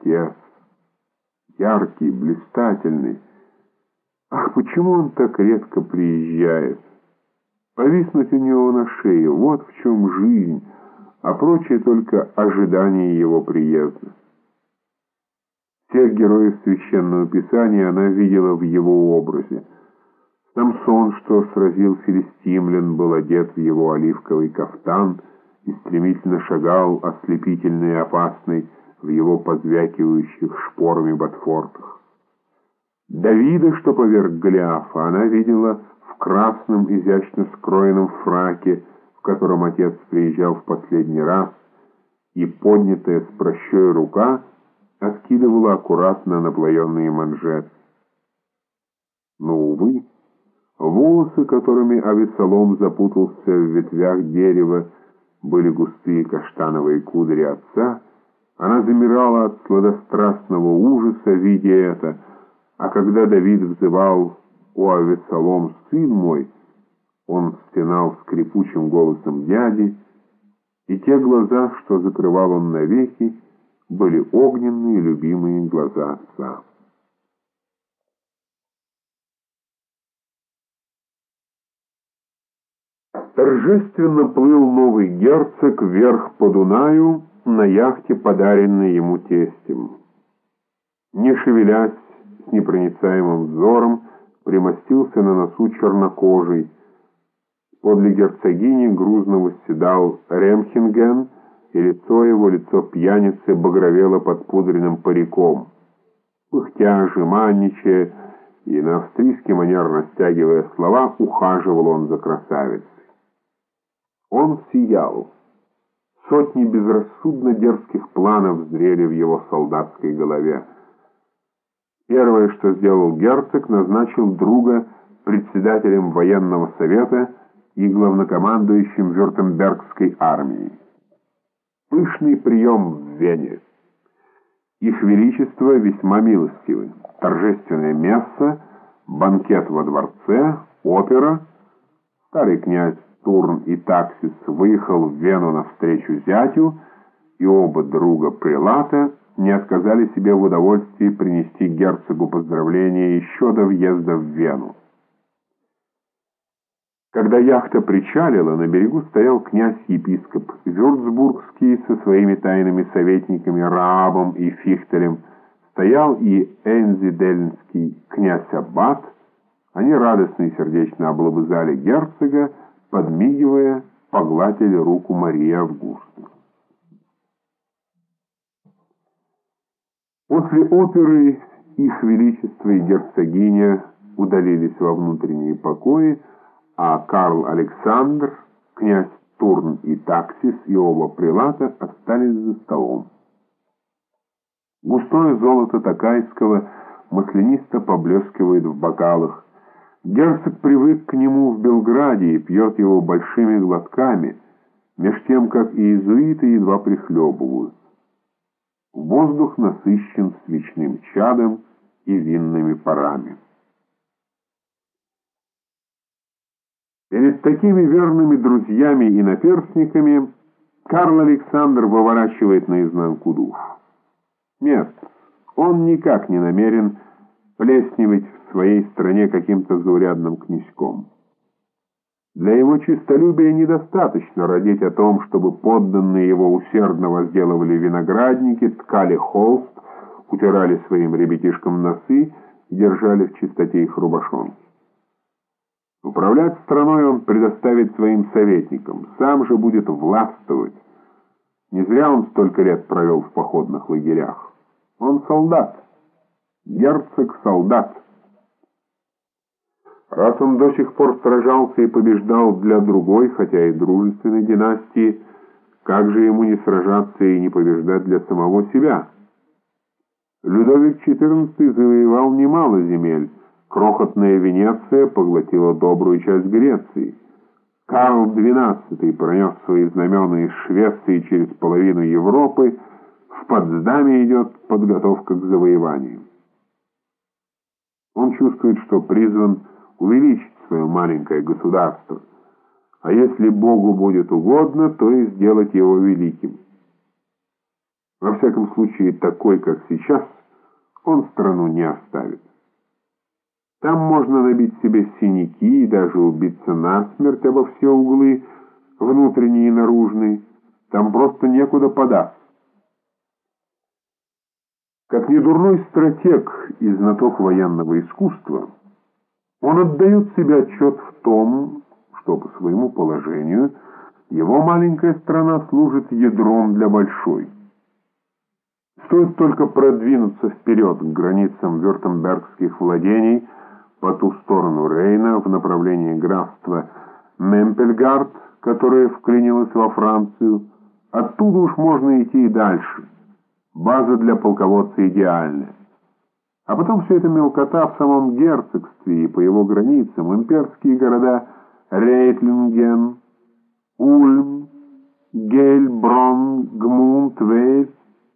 отец. Яркий, блистательный. Ах, почему он так редко приезжает? Повиснуть у него на шее, вот в чем жизнь, а прочее только ожидание его приезда. Всех героев Священного Писания она видела в его образе. Самсон, что сразил филистимлян, был одет в его оливковый кафтан и стремительно шагал, ослепительный и опасный, в его позвякивающих шпорами ботфортах. Давида, что поверг Голиафа, она видела в красном изящно скроенном фраке, в котором отец приезжал в последний раз, и поднятая с прощой рука откидывала аккуратно наплоенные манжеты. Но, увы, волосы, которыми Авесолом запутался в ветвях дерева, были густые каштановые кудри отца, она замирала от сладострастного ужаса, видя это, а когда Давид взывал «О, Авесолом, сын мой!», он стенал скрипучим голосом дяди, и те глаза, что закрывал он навеки, были огненные любимые глаза отца. Торжественно плыл новый герцог вверх по Дунаю на яхте, подаренной ему тестем. Не шевелясь, с непроницаемым взором, примостился на носу чернокожий. Подле герцогини грузно восседал Ремхинген, и лицо его, лицо пьяницы, багровело под пудренным париком. Пыхтя, жеманничая и на австрийский манер растягивая слова, ухаживал он за красавицей. Он сиял. Сотни безрассудно дерзких планов зрели в его солдатской голове. Первое, что сделал герцог, назначил друга председателем военного совета и главнокомандующим Вюртембергской армией. Пышный прием в Вене. Их Величество весьма милостивы. Торжественное место, банкет во дворце, опера. Старый князь Турн и Таксис выехал в Вену навстречу зятю, и оба друга Прилата не отказали себе в удовольствии принести герцогу поздравления еще до въезда в Вену. Когда яхта причалила, на берегу стоял князь-епископ Вюрцбургский со своими тайными советниками Раабом и Фихтелем, стоял и Энзидельнский князь Аббат. Они радостно и сердечно облобызали герцога, подмигивая, погладили руку Марии Августы. После оперы их величество и герцогиня удалились во внутренние покои, а Карл Александр, князь Турн и Таксис и оба прилата остались за столом. Густое золото Такайского маслянисто поблескивает в бокалах, Герцог привык к нему в Белграде и пьет его большими глотками, меж тем, как и иезуиты едва прихлебывают. Воздух насыщен свечным чадом и винными парами. Перед такими верными друзьями и наперстниками Карл Александр выворачивает наизнанку душ. Нет, он никак не намерен плесневать в своей стране каким-то заурядным князьком. Для его чистолюбия недостаточно родить о том, чтобы подданные его усердно возделывали виноградники, ткали холст, утирали своим ребятишкам носы и держали в чистоте их рубашонки. Управлять страной он предоставит своим советникам, сам же будет властвовать. Не зря он столько лет провел в походных лагерях. Он солдат, герцог-солдат. Раз он до сих пор сражался и побеждал для другой, хотя и дружественной династии, как же ему не сражаться и не побеждать для самого себя? Людовик XIV завоевал немало земель. Крохотная Венеция поглотила добрую часть Греции. Карл XII пронес свои знамена из Швеции через половину Европы. В Потсдаме идет подготовка к завоеванию. Он чувствует, что призван увеличить свое маленькое государство, а если Богу будет угодно, то и сделать его великим. Во всяком случае, такой, как сейчас, он страну не оставит. Там можно набить себе синяки и даже убиться насмерть обо все углы, внутренние и наружные. Там просто некуда податься. Как недурной стратег и знаток военного искусства, он отдает себе отчет в том, что по своему положению его маленькая страна служит ядром для большой. Стоит только продвинуться вперед к границам вюртембергских владений по ту сторону Рейна в направлении графства Мемпельгард, которое вклинилось во Францию, оттуда уж можно идти и дальше. База для полководца идеальная. А потом все это мелкота в самом герцогстве и по его границам, имперские города Рейтлинген, Ульм, Гельброн, Гмунт, Вейс.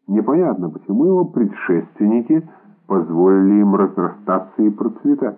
Непонятно, почему его предшественники позволили им разрастаться и процветать.